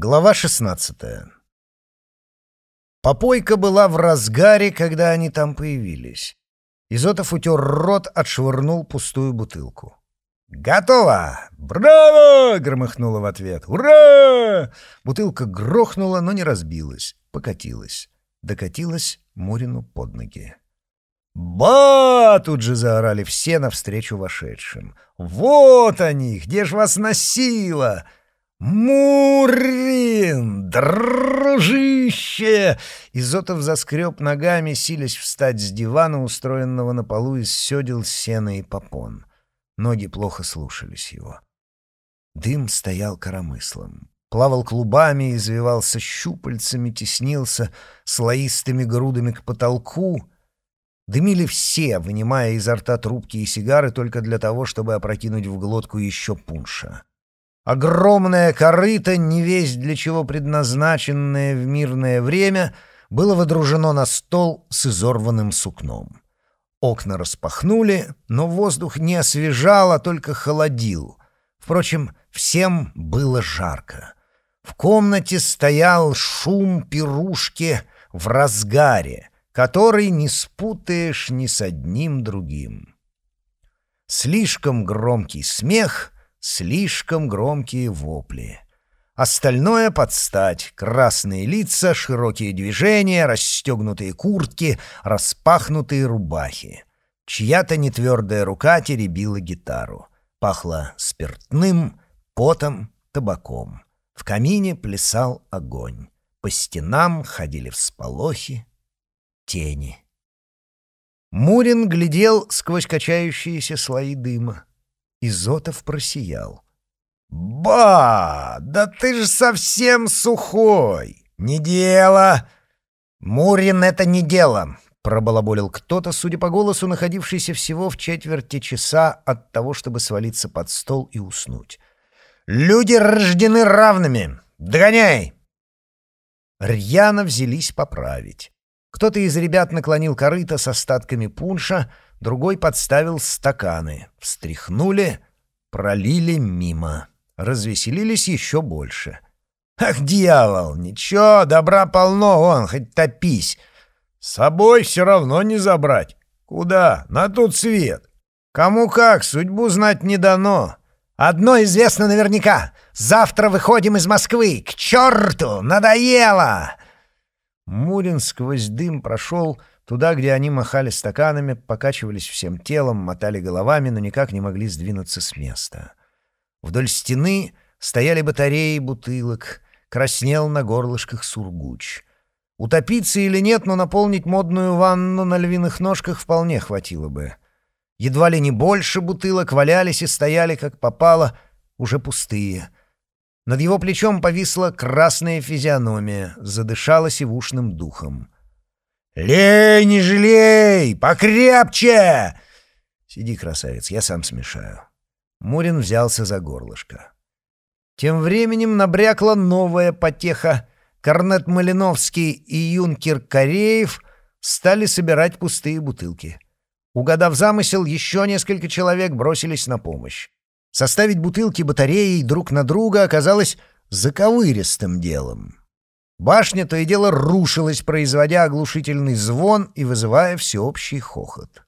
Глава 16 Попойка была в разгаре, когда они там появились. Изотов утер рот, отшвырнул пустую бутылку. «Готово! Браво!» — громыхнуло в ответ. «Ура!» Бутылка грохнула, но не разбилась, покатилась. Докатилась Мурину под ноги. «Ба!» — тут же заорали все навстречу вошедшим. «Вот они! Где ж вас носило?» «Мурин! Дружище!» Изотов заскреб ногами, силясь встать с дивана, устроенного на полу из седел, сена и попон. Ноги плохо слушались его. Дым стоял коромыслом. Плавал клубами, извивался щупальцами, теснился слоистыми грудами к потолку. Дымили все, вынимая изо рта трубки и сигары только для того, чтобы опрокинуть в глотку еще пунша. Огромное корыто, не весь для чего предназначенное в мирное время, было водружено на стол с изорванным сукном. Окна распахнули, но воздух не освежал, а только холодил. Впрочем, всем было жарко. В комнате стоял шум пирушки в разгаре, который не спутаешь ни с одним другим. Слишком громкий смех — Слишком громкие вопли. Остальное подстать. Красные лица, широкие движения, расстегнутые куртки, распахнутые рубахи. Чья-то нетвердая рука теребила гитару. Пахло спиртным, потом, табаком. В камине плясал огонь. По стенам ходили всполохи, тени. Мурин глядел сквозь качающиеся слои дыма. Изотов просиял. «Ба! Да ты же совсем сухой! Не дело!» «Мурин — это не дело!» — пробалаболил кто-то, судя по голосу, находившийся всего в четверти часа от того, чтобы свалиться под стол и уснуть. «Люди рождены равными! Догоняй!» Рьяно взялись поправить. Кто-то из ребят наклонил корыто с остатками пунша — другой подставил стаканы, встряхнули, пролили мимо. Развеселились еще больше. «Ах, дьявол! Ничего, добра полно, он, хоть топись! С собой все равно не забрать. Куда? На тот свет. Кому как, судьбу знать не дано. Одно известно наверняка. Завтра выходим из Москвы. К черту! Надоело!» Мурин сквозь дым прошел Туда, где они махали стаканами, покачивались всем телом, мотали головами, но никак не могли сдвинуться с места. Вдоль стены стояли батареи бутылок, краснел на горлышках сургуч. Утопиться или нет, но наполнить модную ванну на львиных ножках вполне хватило бы. Едва ли не больше бутылок валялись и стояли, как попало, уже пустые. Над его плечом повисла красная физиономия, задышала сивушным духом — «Лей, не жалей! Покрепче!» «Сиди, красавец, я сам смешаю». Мурин взялся за горлышко. Тем временем набрякла новая потеха. Корнет Малиновский и юнкер Кореев стали собирать пустые бутылки. Угадав замысел, еще несколько человек бросились на помощь. Составить бутылки батареей друг на друга оказалось заковыристым делом. Башня то и дело рушилась, производя оглушительный звон и вызывая всеобщий хохот.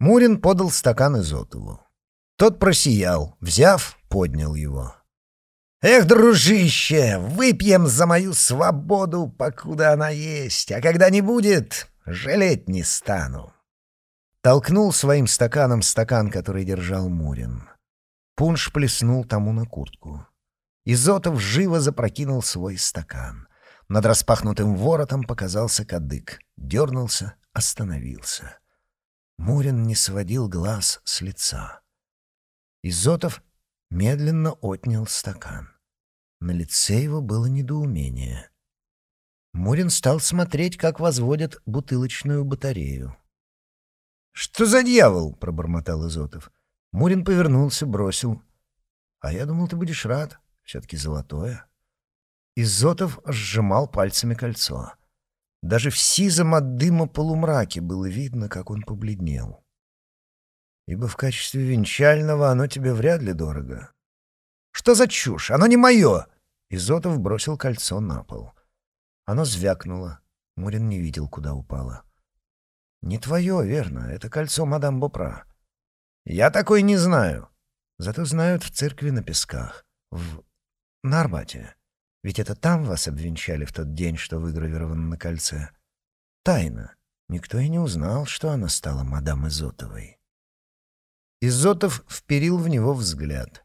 Мурин подал стакан Изотову. Тот просиял, взяв, поднял его. «Эх, дружище, выпьем за мою свободу, покуда она есть, а когда не будет, жалеть не стану». Толкнул своим стаканом стакан, который держал Мурин. Пунш плеснул тому на куртку. Изотов живо запрокинул свой стакан. Над распахнутым воротом показался кадык. Дернулся, остановился. Мурин не сводил глаз с лица. Изотов медленно отнял стакан. На лице его было недоумение. Мурин стал смотреть, как возводят бутылочную батарею. «Что за дьявол?» — пробормотал Изотов. Мурин повернулся, бросил. «А я думал, ты будешь рад». Все-таки золотое. Изотов сжимал пальцами кольцо. Даже в сизом от дыма полумраке было видно, как он побледнел. Ибо в качестве венчального оно тебе вряд ли дорого. Что за чушь? Оно не мое! Изотов бросил кольцо на пол. Оно звякнуло. Мурин не видел, куда упало. «Не твое, верно. Это кольцо мадам Бопра». «Я такой не знаю». Зато знают в церкви на песках. В... На Арбате. Ведь это там вас обвенчали в тот день, что выгравировано на кольце. Тайна. Никто и не узнал, что она стала мадам Изотовой. Изотов вперил в него взгляд.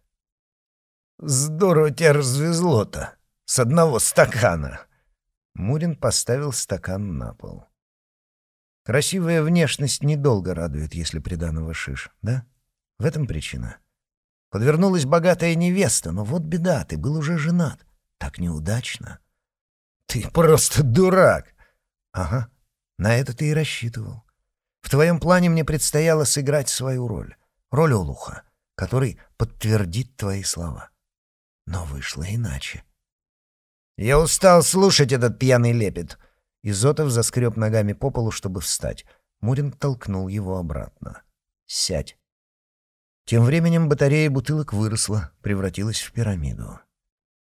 «Здорово тебя развезло-то! С одного стакана!» Мурин поставил стакан на пол. «Красивая внешность недолго радует, если приданого шиш, да? В этом причина. Подвернулась богатая невеста, но вот беда, ты был уже женат. Так неудачно». «Ты просто дурак!» «Ага, на это ты и рассчитывал. В твоем плане мне предстояло сыграть свою роль, роль Олуха, который подтвердит твои слова. Но вышло иначе. «Я устал слушать этот пьяный лепет!» Изотов заскреб ногами по полу, чтобы встать. Мурин толкнул его обратно. «Сядь!» Тем временем батарея бутылок выросла, превратилась в пирамиду.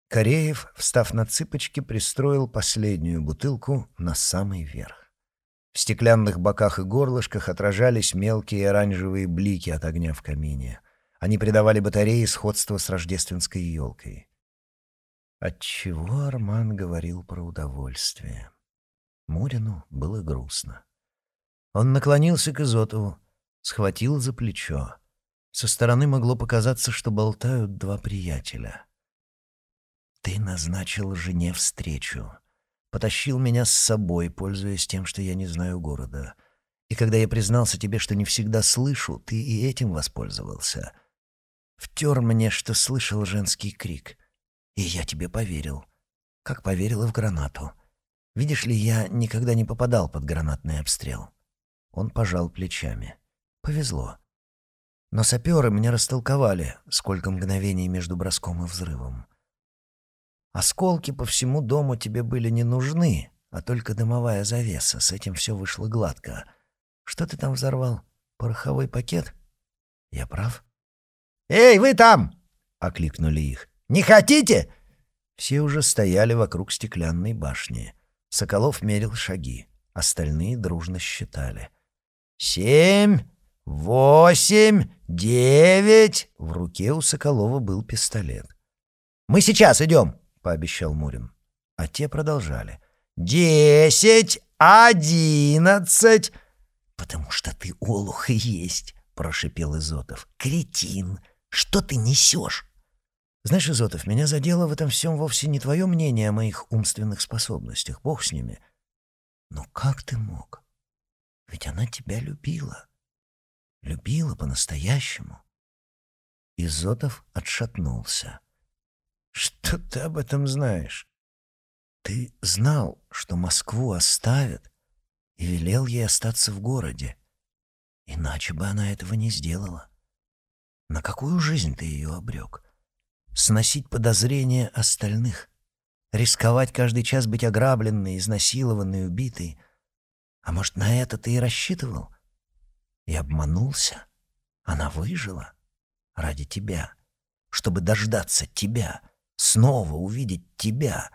Кореев, встав на цыпочки, пристроил последнюю бутылку на самый верх. В стеклянных боках и горлышках отражались мелкие оранжевые блики от огня в камине. Они придавали батарее сходство с рождественской елкой. Отчего Арман говорил про удовольствие? Мурину было грустно. Он наклонился к Изотову, схватил за плечо. Со стороны могло показаться, что болтают два приятеля. «Ты назначил жене встречу. Потащил меня с собой, пользуясь тем, что я не знаю города. И когда я признался тебе, что не всегда слышу, ты и этим воспользовался. Втер мне, что слышал женский крик. И я тебе поверил. Как поверила в гранату. Видишь ли, я никогда не попадал под гранатный обстрел. Он пожал плечами. Повезло. Но саперы мне растолковали, сколько мгновений между броском и взрывом. Осколки по всему дому тебе были не нужны, а только дымовая завеса. С этим все вышло гладко. Что ты там взорвал? Пороховой пакет? Я прав? «Эй, вы там!» — окликнули их. «Не хотите?» Все уже стояли вокруг стеклянной башни. Соколов мерил шаги. Остальные дружно считали. «Семь, восемь, девять...» В руке у Соколова был пистолет. «Мы сейчас идем», — пообещал Мурин. А те продолжали. «Десять, одиннадцать...» «Потому что ты олух и есть», — прошипел Изотов. «Кретин! Что ты несешь?» «Знаешь, Изотов, меня задело в этом всем вовсе не твое мнение о моих умственных способностях. Бог с ними. Но как ты мог? Ведь она тебя любила. Любила по-настоящему». Изотов отшатнулся. «Что ты об этом знаешь? Ты знал, что Москву оставят, и велел ей остаться в городе. Иначе бы она этого не сделала. На какую жизнь ты ее обрек? Сносить подозрения остальных, рисковать каждый час быть ограбленной, изнасилованной, убитой. А может, на это ты и рассчитывал? И обманулся? Она выжила ради тебя, чтобы дождаться тебя, снова увидеть тебя.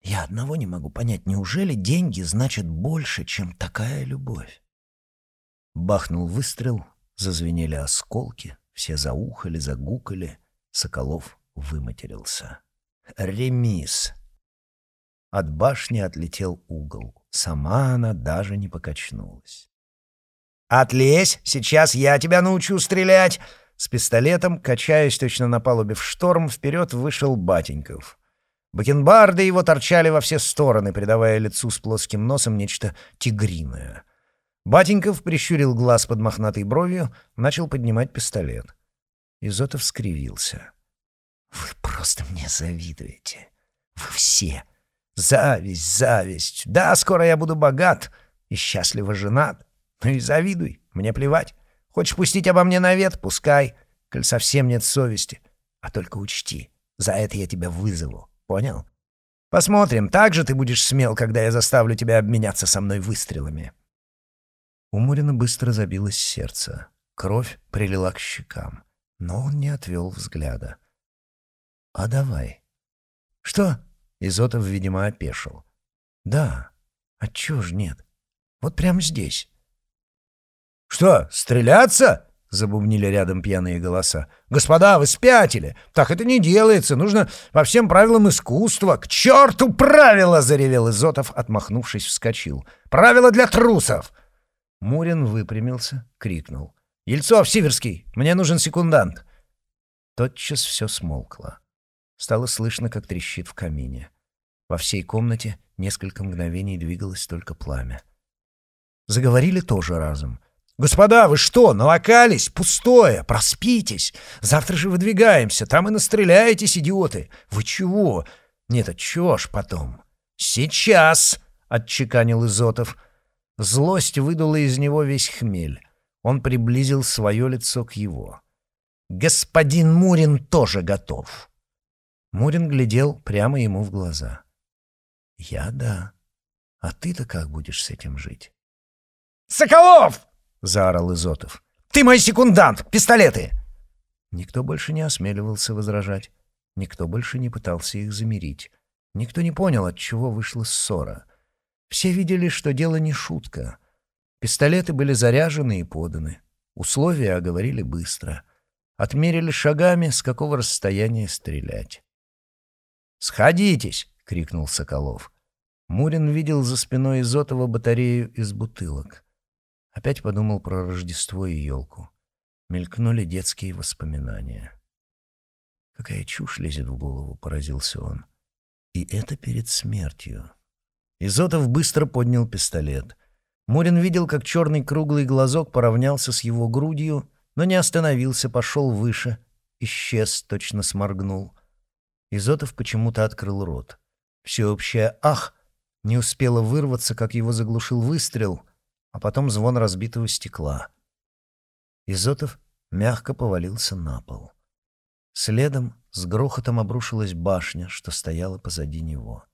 Я одного не могу понять, неужели деньги значат больше, чем такая любовь? Бахнул выстрел, зазвенели осколки, все заухали, загукали. Соколов выматерился. Ремис. От башни отлетел угол. Сама она даже не покачнулась. «Отлезь! Сейчас я тебя научу стрелять!» С пистолетом, качаясь точно на палубе в шторм, вперед вышел Батеньков. Бакенбарды его торчали во все стороны, придавая лицу с плоским носом нечто тигриное. Батеньков прищурил глаз под мохнатой бровью, начал поднимать пистолет. Изотов скривился. «Вы просто мне завидуете. Вы все. Зависть, зависть. Да, скоро я буду богат и счастливо женат. Ну и завидуй, мне плевать. Хочешь пустить обо мне навет? Пускай, коль совсем нет совести. А только учти, за это я тебя вызову. Понял? Посмотрим, так же ты будешь смел, когда я заставлю тебя обменяться со мной выстрелами». У Мурина быстро забилось сердце. Кровь прилила к щекам, но он не отвел взгляда. «А давай. «Что?» — Изотов, видимо, опешил. «Да. Отчего ж нет? Вот прямо здесь». «Что, стреляться?» — забубнили рядом пьяные голоса. «Господа, вы спятили! Так это не делается! Нужно по всем правилам искусства! К черту правила!» — заревел Изотов, отмахнувшись, вскочил. «Правила для трусов!» Мурин выпрямился, крикнул. «Ельцов, Сиверский, мне нужен секундант!» Тотчас все смолкло. Стало слышно, как трещит в камине. Во всей комнате несколько мгновений двигалось только пламя. Заговорили тоже разом. «Господа, вы что, налокались? Пустое! Проспитесь! Завтра же выдвигаемся, там и настреляетесь, идиоты! Вы чего? Нет, а чего ж потом?» «Сейчас!» — отчеканил Изотов. Злость выдула из него весь хмель. Он приблизил свое лицо к его. «Господин Мурин тоже готов!» Мурин глядел прямо ему в глаза. «Я — да. А ты-то как будешь с этим жить?» «Соколов!» — заорал Изотов. «Ты мой секундант! Пистолеты!» Никто больше не осмеливался возражать. Никто больше не пытался их замирить. Никто не понял, от чего вышла ссора. Все видели, что дело не шутка. Пистолеты были заряжены и поданы. Условия оговорили быстро. Отмерили шагами, с какого расстояния стрелять. «Сходитесь!» — крикнул Соколов. Мурин видел за спиной Изотова батарею из бутылок. Опять подумал про Рождество и елку. Мелькнули детские воспоминания. «Какая чушь лезет в голову», — поразился он. «И это перед смертью». Изотов быстро поднял пистолет. Мурин видел, как черный круглый глазок поравнялся с его грудью, но не остановился, пошел выше, исчез, точно сморгнул. Изотов почему-то открыл рот. Всеобщее «ах!» не успело вырваться, как его заглушил выстрел, а потом звон разбитого стекла. Изотов мягко повалился на пол. Следом с грохотом обрушилась башня, что стояла позади него.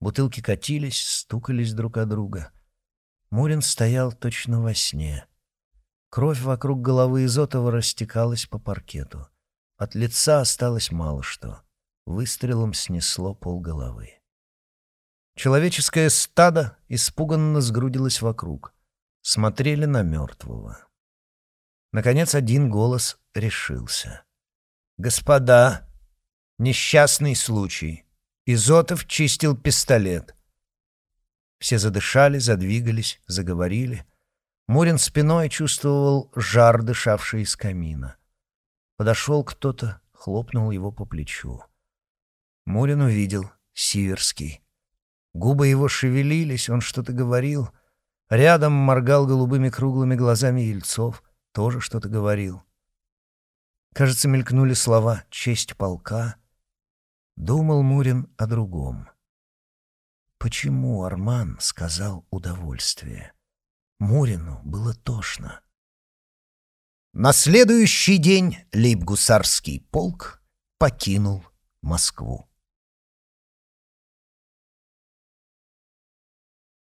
Бутылки катились, стукались друг о друга. Мурин стоял точно во сне. Кровь вокруг головы Изотова растекалась по паркету. От лица осталось мало что. Выстрелом снесло полголовы. Человеческое стадо испуганно сгрудилось вокруг. Смотрели на мертвого. Наконец один голос решился. «Господа, несчастный случай. Изотов чистил пистолет». Все задышали, задвигались, заговорили. Мурин спиной чувствовал жар, дышавший из камина. Подошел кто-то, хлопнул его по плечу. Мурин увидел Сиверский. Губы его шевелились, он что-то говорил. Рядом моргал голубыми круглыми глазами Ельцов, тоже что-то говорил. Кажется, мелькнули слова «честь полка». Думал Мурин о другом. Почему Арман сказал удовольствие? Мурину было тошно. На следующий день лейб-гусарский полк покинул Москву.